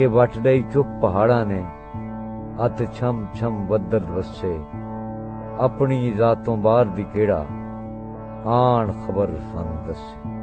ਕਿ ਵੱਟ ਡਈ ਚੁੱਪ ਪਹਾੜਾਂ ਨੇ, ਅੱਤ ਛਮ ਛਮ ਬੱਦਲ ਵਸੇ ਆਪਣੀ ਰਾਤੋਂ ਬਾਹਰ ਦੀ ਕਿਹੜਾ ਆਣ ਖਬਰ ਸਾਨੂੰ ਦੱਸੇ।